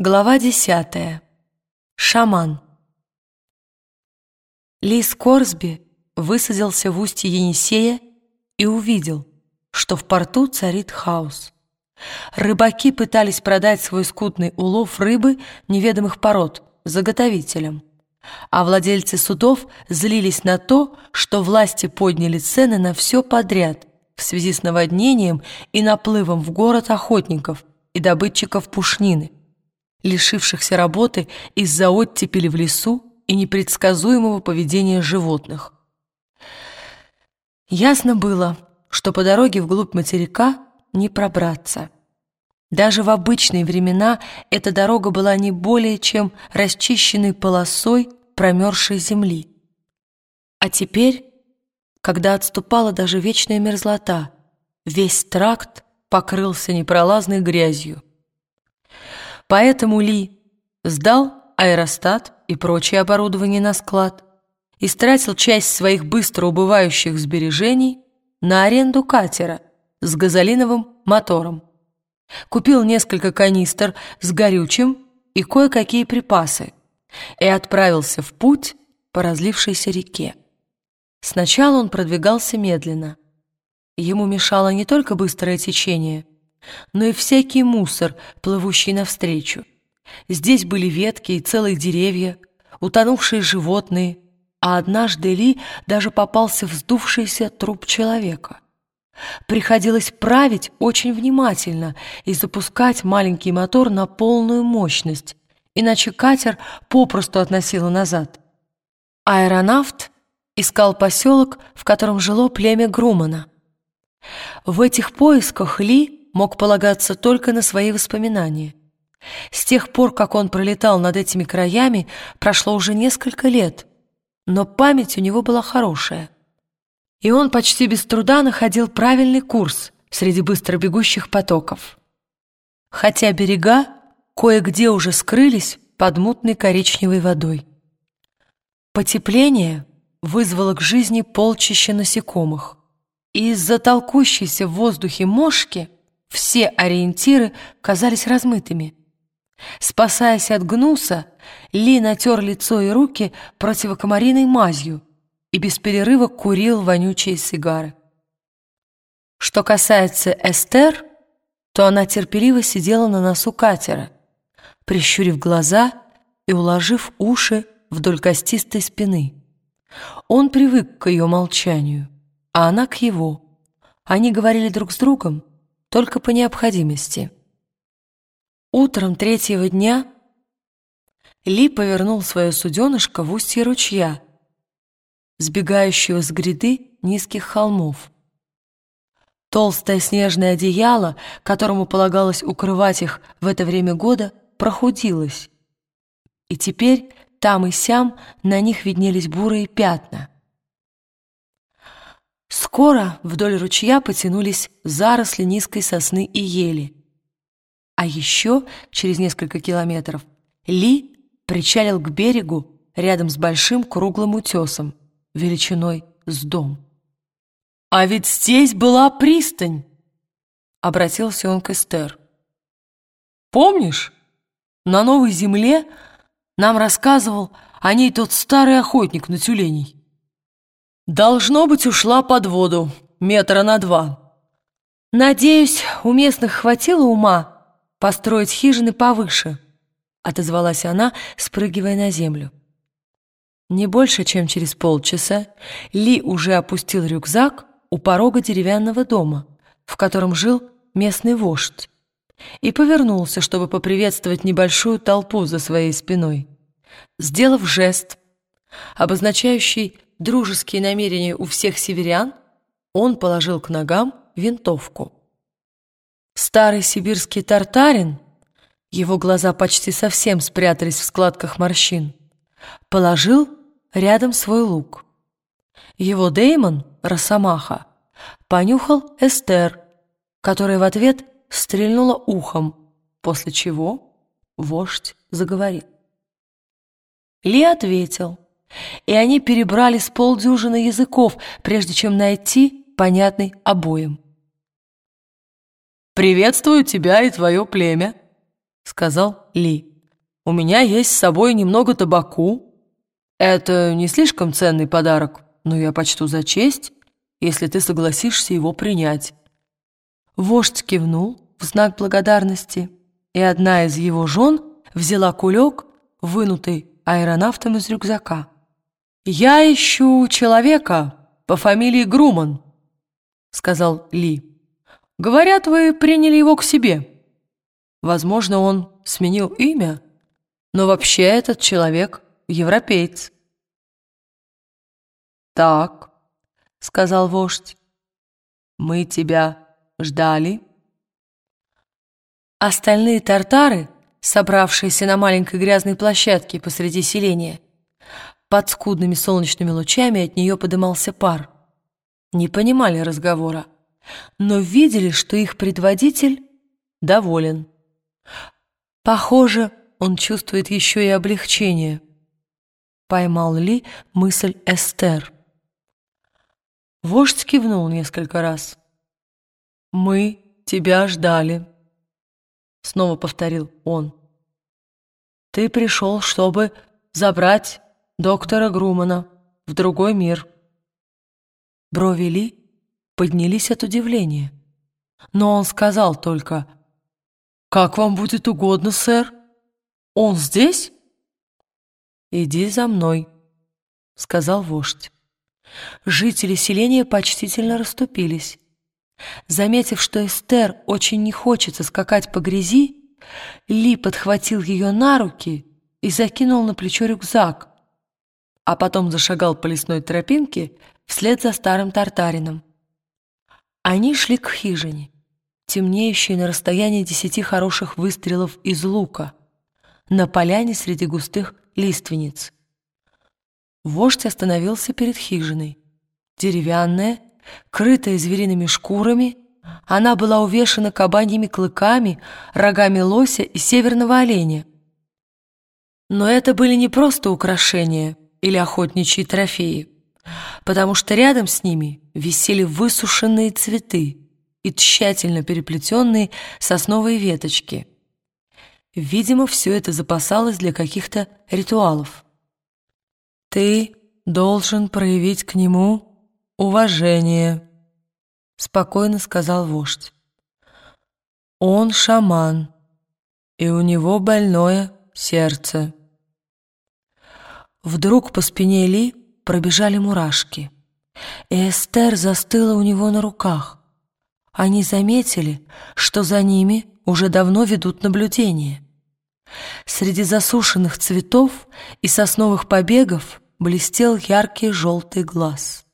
Глава десятая. Шаман. Лис Корсби высадился в устье Енисея и увидел, что в порту царит хаос. Рыбаки пытались продать свой скудный улов рыбы неведомых пород заготовителям, а владельцы судов злились на то, что власти подняли цены на все подряд в связи с наводнением и наплывом в город охотников и добытчиков пушнины лишившихся работы из-за оттепели в лесу и непредсказуемого поведения животных. Ясно было, что по дороге вглубь материка не пробраться. Даже в обычные времена эта дорога была не более чем расчищенной полосой промерзшей земли. А теперь, когда отступала даже вечная мерзлота, весь тракт покрылся непролазной грязью. Поэтому Ли сдал аэростат и прочее оборудование на склад, и истратил часть своих быстро убывающих сбережений на аренду катера с газолиновым мотором. Купил несколько канистр с горючим и кое-какие припасы и отправился в путь по разлившейся реке. Сначала он продвигался медленно. Ему мешало не только быстрое течение – но и всякий мусор, плывущий навстречу. Здесь были ветки и целые деревья, утонувшие животные, а однажды Ли даже попался вздувшийся труп человека. Приходилось править очень внимательно и запускать маленький мотор на полную мощность, иначе катер попросту относило назад. Аэронавт искал поселок, в котором жило племя Грумана. В этих поисках Ли мог полагаться только на свои воспоминания. С тех пор, как он пролетал над этими краями, прошло уже несколько лет, но память у него была хорошая. И он почти без труда находил правильный курс среди быстро бегущих потоков. Хотя берега кое-где уже скрылись под мутной коричневой водой. Потепление вызвало к жизни полчища насекомых, и из-за толкущейся в воздухе мошки все ориентиры казались размытыми. Спасаясь от гнуса, Ли натер лицо и руки противокомариной мазью и без перерыва курил вонючие сигары. Что касается Эстер, то она терпеливо сидела на носу катера, прищурив глаза и уложив уши вдоль костистой спины. Он привык к ее молчанию, а она к его. Они говорили друг с другом, только по необходимости. Утром третьего дня Ли повернул свое суденышко в устье ручья, сбегающего с гряды низких холмов. Толстое снежное одеяло, которому полагалось укрывать их в это время года, прохудилось, и теперь там и сям на них виднелись бурые пятна — Скоро вдоль ручья потянулись заросли низкой сосны и ели. А еще через несколько километров Ли причалил к берегу рядом с большим круглым утесом, величиной с дом. «А ведь здесь была пристань!» — обратился он к Эстер. «Помнишь, на Новой Земле нам рассказывал о ней тот старый охотник на тюленей?» Должно быть, ушла под воду, метра на два. Надеюсь, у местных хватило ума построить хижины повыше, отозвалась она, спрыгивая на землю. Не больше, чем через полчаса Ли уже опустил рюкзак у порога деревянного дома, в котором жил местный вождь, и повернулся, чтобы поприветствовать небольшую толпу за своей спиной. Сделав жест, обозначающий дружеские намерения у всех северян, он положил к ногам винтовку. Старый сибирский тартарин, его глаза почти совсем спрятались в складках морщин, положил рядом свой лук. Его Деймон, Росомаха, понюхал Эстер, которая в ответ стрельнула ухом, после чего вождь заговорил. Ли ответил — и они перебрали с полдюжины языков, прежде чем найти понятный обоим. «Приветствую тебя и твое племя», сказал Ли. «У меня есть с собой немного табаку. Это не слишком ценный подарок, но я почту за честь, если ты согласишься его принять». Вождь кивнул в знак благодарности, и одна из его жен взяла кулек, вынутый аэронавтом из рюкзака. «Я ищу человека по фамилии Груман», — сказал Ли. «Говорят, вы приняли его к себе. Возможно, он сменил имя, но вообще этот человек европеец». «Так», — сказал вождь, — «мы тебя ждали». Остальные тартары, собравшиеся на маленькой грязной площадке посреди селения, под скудными солнечными лучами от нее подымался пар. Не понимали разговора, но видели, что их предводитель доволен. Похоже, он чувствует еще и облегчение. Поймал Ли мысль Эстер. Вождь кивнул несколько раз. «Мы тебя ждали», — снова повторил он. «Ты пришел, чтобы забрать доктора Грумана в другой мир». Брови Ли поднялись от удивления, но он сказал только «Как вам будет угодно, сэр? Он здесь?» «Иди за мной», — сказал вождь. Жители селения почтительно расступились. Заметив, что Эстер очень не хочется скакать по грязи, Ли подхватил ее на руки и закинул на плечо рюкзак, а потом зашагал по лесной тропинке вслед за старым тартарином. Они шли к хижине, темнеющей на расстоянии десяти хороших выстрелов из лука, на поляне среди густых лиственниц. Вождь остановился перед хижиной. Деревянная, крытая звериными шкурами, она была увешана кабаньими клыками, рогами лося и северного оленя. Но это были не просто украшения или охотничьи трофеи, потому что рядом с ними висели высушенные цветы и тщательно переплетенные сосновые веточки. Видимо, все это запасалось для каких-то ритуалов. «Ты должен проявить к нему уважение», — спокойно сказал вождь. «Он шаман, и у него больное сердце». Вдруг по спине Ли пробежали мурашки, и Эстер застыла у него на руках. Они заметили, что за ними уже давно ведут наблюдение. Среди засушенных цветов и сосновых побегов блестел яркий желтый глаз.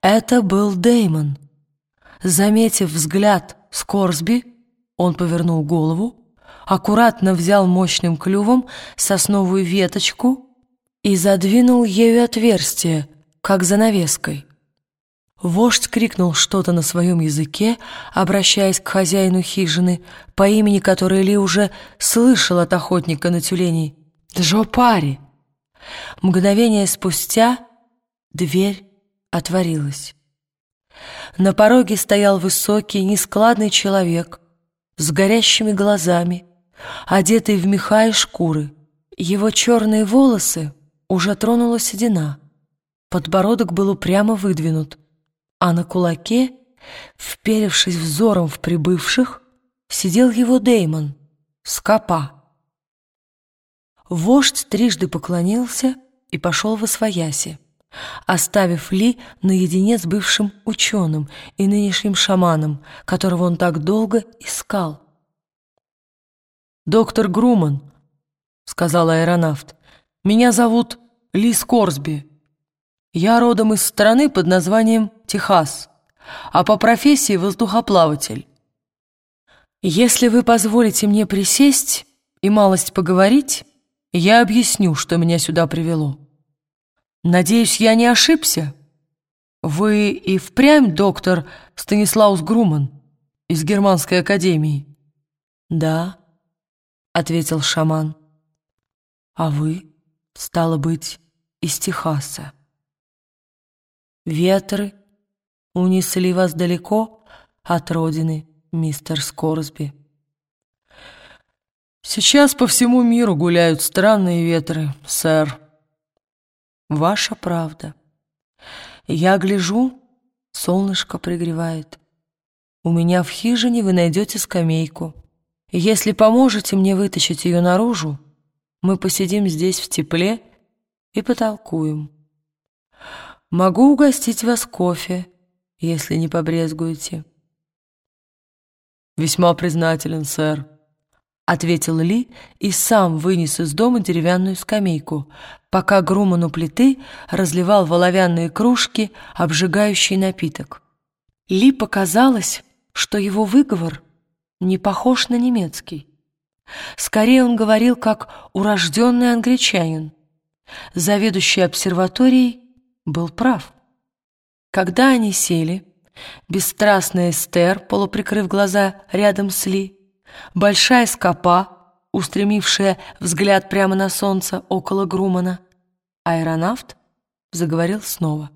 Это был Деймон. Заметив взгляд Скорсби, он повернул голову, аккуратно взял мощным клювом сосновую веточку и задвинул ею отверстие, как занавеской. Вождь крикнул что-то на своем языке, обращаясь к хозяину хижины, по имени которой Ли уже слышал от охотника на тюленей. «Джо Пари!» Мгновение спустя дверь отворилась. На пороге стоял высокий, нескладный человек с горящими глазами, одетый в меха и шкуры. Его черные волосы уже тронула седина, подбородок был упрямо выдвинут, а на кулаке, вперевшись взором в прибывших, сидел его Деймон, скопа. Вождь трижды поклонился и пошел во свояси, оставив Ли наедине с бывшим ученым и нынешним шаманом, которого он так долго искал. «Доктор Груман», — сказал аэронавт, — «меня зовут Ли Скорсби. Я родом из страны под названием Техас, а по профессии воздухоплаватель. Если вы позволите мне присесть и малость поговорить, я объясню, что меня сюда привело. Надеюсь, я не ошибся? Вы и впрямь доктор Станислаус Груман из Германской академии? Да, ответил шаман. А вы, стало быть, из Техаса. Ветры унесли вас далеко от родины, мистер Скорсби. Сейчас по всему миру гуляют странные ветры, сэр. Ваша правда. Я гляжу, солнышко пригревает. У меня в хижине вы найдете скамейку. Если поможете мне вытащить ее наружу, мы посидим здесь в тепле и потолкуем. Могу угостить вас кофе, если не побрезгуете. «Весьма признателен, сэр», — ответил Ли и сам вынес из дома деревянную скамейку, пока Груман у плиты разливал в оловянные кружки обжигающий напиток. Ли показалось, что его выговор не похож на немецкий. Скорее он говорил как урожденный англичанин. Заведующий обсерваторией был прав. Когда они сели, бесстрастная Эстер, полуприкрыв глаза рядом с Ли, большая скопа, устремившая взгляд прямо на солнце около Грумана, аэронавт заговорил снова.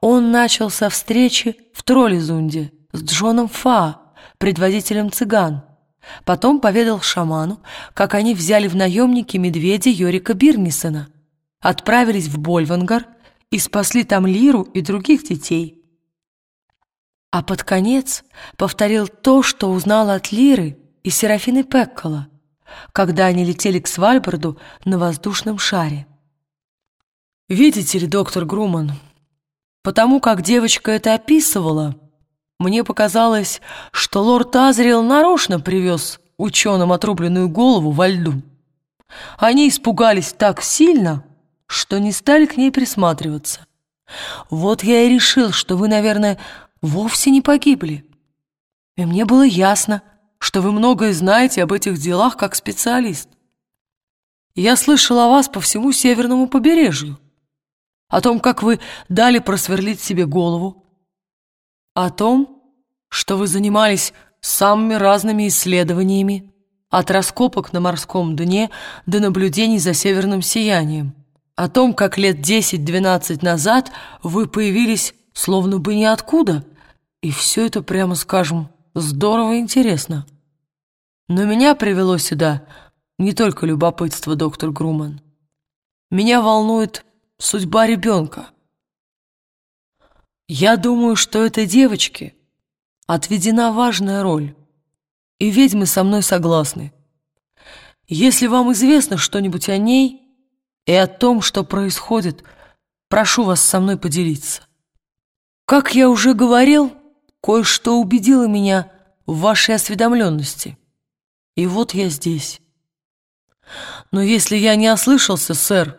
Он начал со встречи в Троллизунде с Джоном Фа, предводителем цыган. Потом поведал шаману, как они взяли в наемники медведя Йорика Бирнисона, отправились в Больвангар и спасли там Лиру и других детей. А под конец повторил то, что узнал от Лиры и Серафины Пеккола, когда они летели к Свальборду на воздушном шаре. «Видите ли, доктор Груман, потому как девочка это описывала, мне показалось, что лорд Азриэл нарочно привез ученым отрубленную голову во льду. Они испугались так сильно, что не стали к ней присматриваться. Вот я и решил, что вы, наверное, вовсе не погибли. И мне было ясно, что вы многое знаете об этих делах как специалист. Я слышал о вас по всему северному побережью, о том, как вы дали просверлить себе голову, о том, что вы занимались самыми разными исследованиями, от раскопок на морском дне до наблюдений за северным сиянием, о том, как лет 10-12 назад вы появились словно бы ниоткуда, и все это, прямо скажем, здорово интересно. Но меня привело сюда не только любопытство, доктор Груман. Меня волнует судьба ребенка. Я думаю, что этой девочке отведена важная роль, и ведьмы со мной согласны. Если вам известно что-нибудь о ней и о том, что происходит, прошу вас со мной поделиться. Как я уже говорил, кое-что убедило меня в вашей осведомленности. И вот я здесь. Но если я не ослышался, сэр,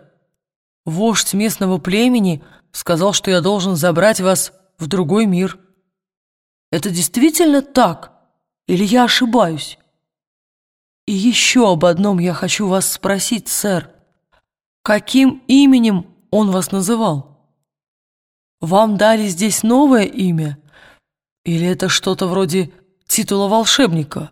вождь местного племени — сказал, что я должен забрать вас в другой мир. Это действительно так? Или я ошибаюсь? И еще об одном я хочу вас спросить, сэр. Каким именем он вас называл? Вам дали здесь новое имя? Или это что-то вроде титула волшебника?»